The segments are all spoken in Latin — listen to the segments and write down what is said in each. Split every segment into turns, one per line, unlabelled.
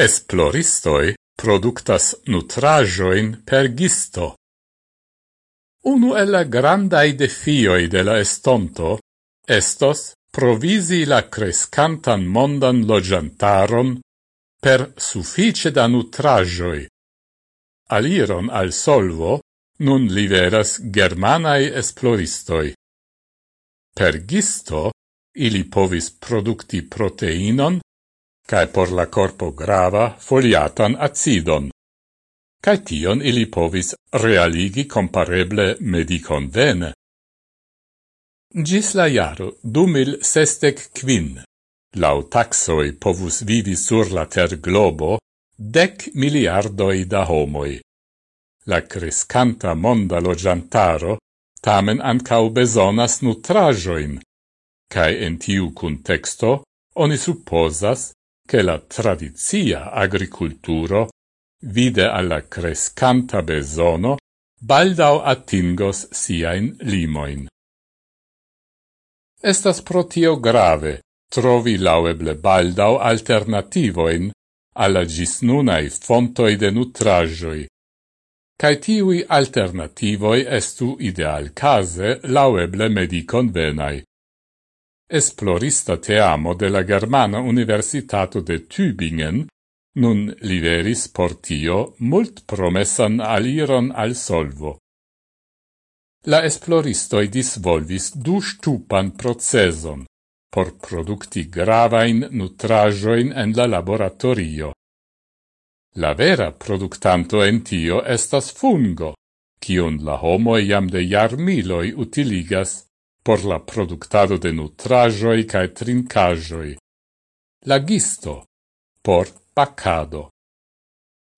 Esploristoi productas nutrajoin per gisto. Unu el la grandai defioi de la estonto estos provisi la crescantan mondan logiantaron per suffice da nutrajoi. Aliron al solvo nun liveras germanai esploristoi. Per gisto ili povis producti proteinon cae por la corpo grava foliatan acidon. Cae tion ili povis realigi compareble medicon vene. Gis la jaro du mil sestec quin, lau taxoi povus vivi sur la ter globo dec miliardoi da homoi. La crescanta monda logiantaro tamen ancau besonas nutrajoin, cae en tiu contexto oni supposas che la tradizia agriculturo, vide alla crescanta besono, baldau attingos siain limoin. Estas protio grave trovi laueble baldau alternativoin alla gisnunai fontoi de nutrajoi, cae tivi alternativoi estu ideal case laueble mediconvenai esplorista teamo de la Germana Universitato de Tübingen, nun liveris portio mult promessan aliron al solvo. La esploristoi disvolvis du stupan proceson por producti gravain nutrajoin en la laboratorio. La vera productanto en tio estas fungo, kiun la homo iam de jarmiloi utiligas por la productado de nutrajoi cae trincajoi. Lagisto por pacado.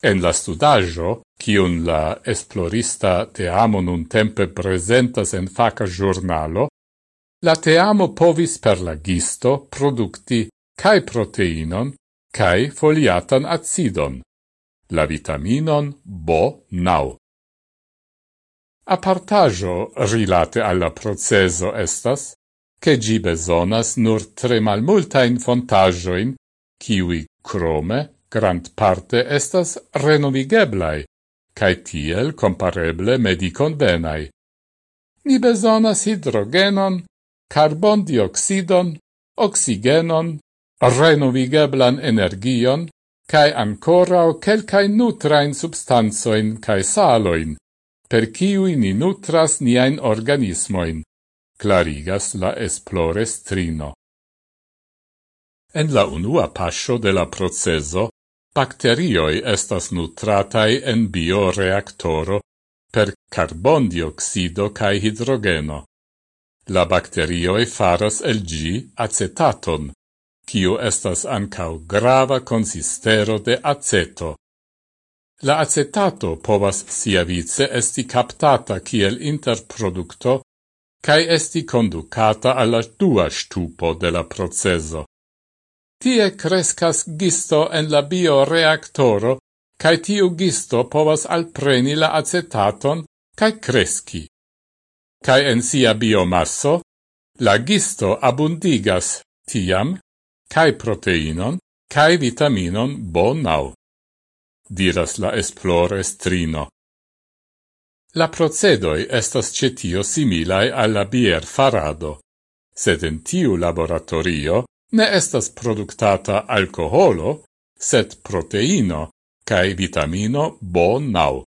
En la studajo, cion la esplorista teamo nun tempe presentas en faca giornalo, la teamo povis per lagisto producti cae proteinon cae foliatan acidon, la vitaminon B9. Apartajo rilate alla proceso estas, che gi besonas nur tre malmultain fontajoin, kiwi crome grand parte estas renovigeblai, cae tiel compareble mediconvenai. Ni besonas hidrogenon, carbon dioxidon, oxigenon, renovigeblan energion, cae ancorau quelcae nutrain substanzoin cae saloin, per ciui ni nutras niain organismoin, clarigas la esplorestrino. En la unua pascio de la proceso, bacterioi estas nutratai en bioreactoro per carbondioxido cae hidrogeno. La bacterioi faras el gi acetaton, kiu estas ancau grava consistero de aceto, La acetato povas sia vice esti captata kiel interproducto cae esti conducata alla dua stupo de la proceso. Tie crescas gisto en la bioreactoro, cae tiu gisto povas alpreni la acetaton cae cresci. Cae en sia biomasso, la gisto abundigas tiam, cae proteinon, cae vitaminon bonau diras la esplorestrino. La procedoi estas cetio similae alla bier farado, sed in tiu laboratorio ne estas productata alcoholo, sed proteino cae vitamino B9.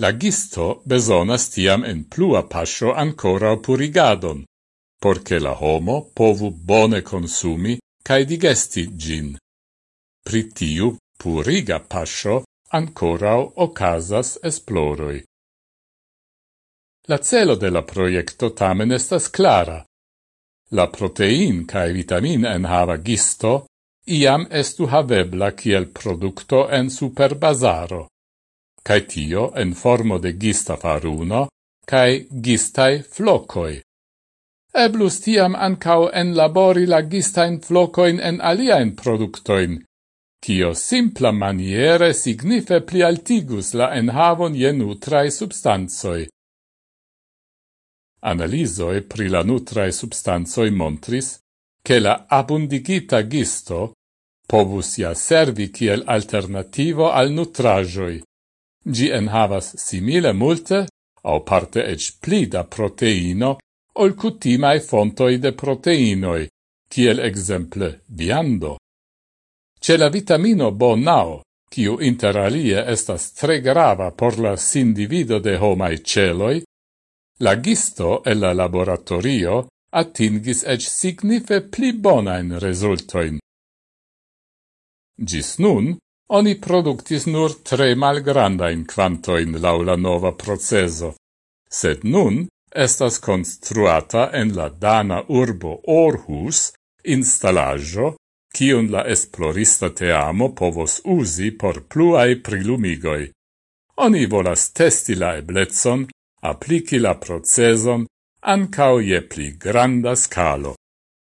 La gisto besonas tiam en plua pascio ancora purigadon, porce la homo povu bone consumi cae digesti gin. Pri tiu puriga pascio ancorau ocasas esploroi. La celo de la proiecto tamen estas clara. La protein cae vitamin enhava gisto iam estu havebla kiel producto en superbazaro, cae tio en formo de gista faruno cae gistai flocoi. Eblus tiam ancau enlabori la gistain flocoin en aliaen productoin, Tio simpla maniere signife plialtigus la enhavon je nutrae substanzoi. Analisoi pri la nutrae substanzoi montris che la abundigita gisto povus ja servi kiel alternativo al nutrajoi. Gi enhavas simile multe, au parte ec pli da proteino, ol cutimae fontoi de proteinoi, kiel exemple viando. Ce la vitamino bonao, kiu interalie estas tre grava por la sindivido de homai celoi, la gisto e la laboratorio attingis ec signife pli bonain resultoin. Gis nun, oni productis nur tre malgrandain quantoin laula nova proceso, sed nun estas construata en la dana urbo Orhus installaggio cion la esplorista teamo povos usi por pluai prilumigoi. Oni volas testi la eblezon, apliki la proceson ancao je pli granda scalo.